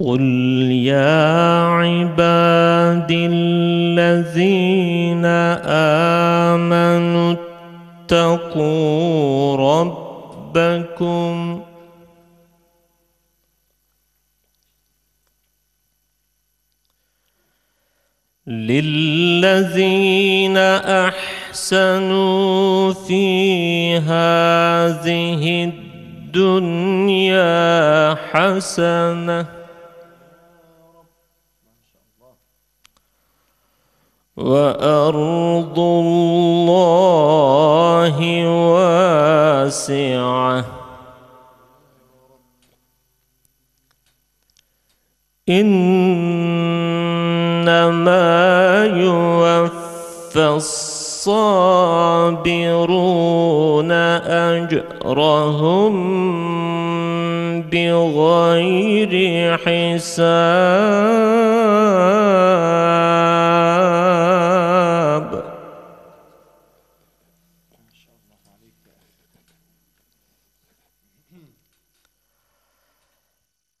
قل يا عبادي الذين آمنوا اتقوا ربكم للذين أحسنوا في هذه الدنيا حسنه وأرض الله واسعة. إنما يوفى الصابرون أجرهم بغير حساب.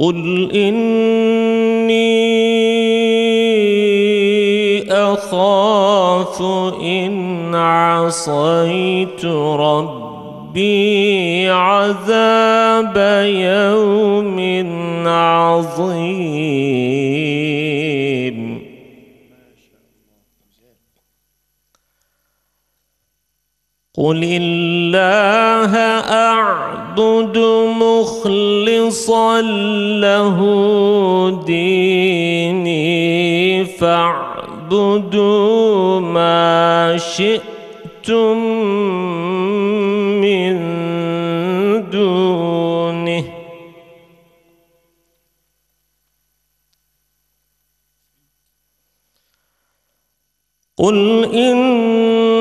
قل إني أخاف إن عصيت ربي عذاب يوم عظيم قل الله أعبد مخلصا له ديني فاعبدوا ما شئتم من دونه قل إن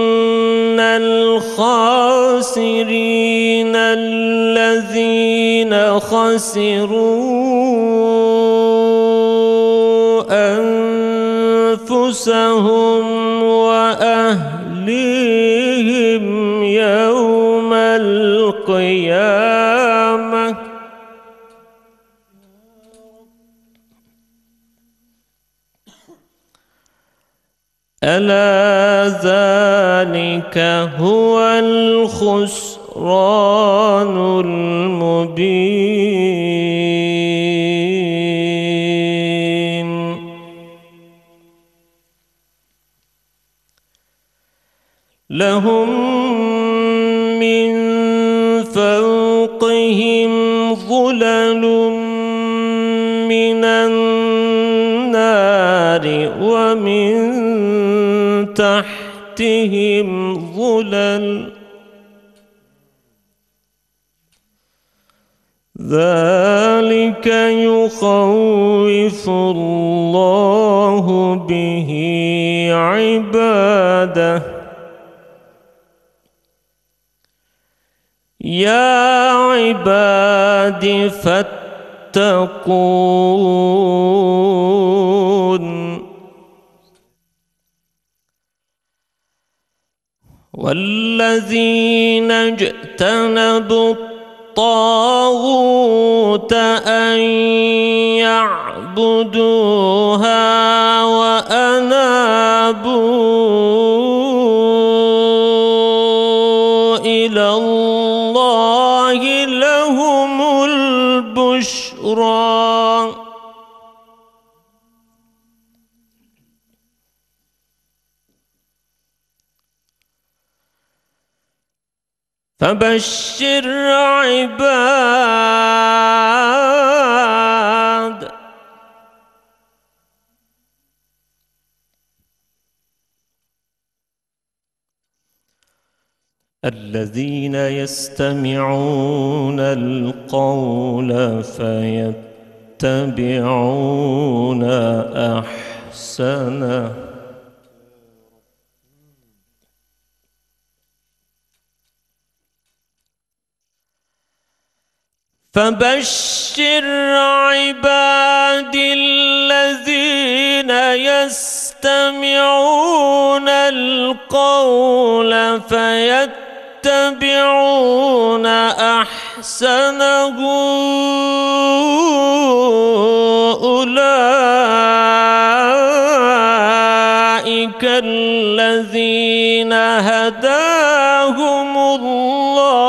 الخاسرين الذين خسروا أنفسهم وأهليهم يوم القيامة. ألا ذلك هو الخسران المبين. لهم من فوقهم ظلل من النار ومن تحتهم ظلل. ذلك يخوف الله به عباده. يا عباد فاتقون. والذين اجتنبوا الطاغوت أن يعبدوها فبشر عباد. الذين يستمعون القول فيتبعون أحسنه. فبشر عبادي الذين يستمعون القول فيتبعون احسنه أولئك الذين هداهم الله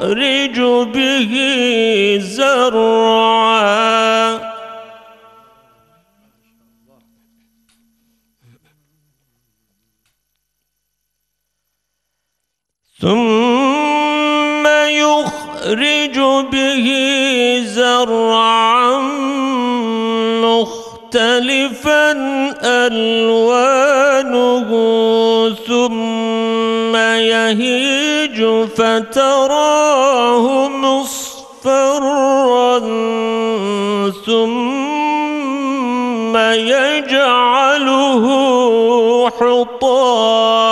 يخرج به زرعا. ثم يخرج به زرعا مختلفا ألوانه ثم يهيج فتراه مصفرا ثم يجعله حطاما.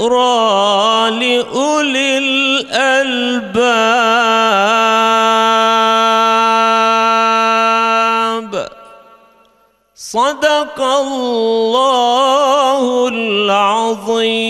لذكرى لأولي الألباب. صدق الله العظيم.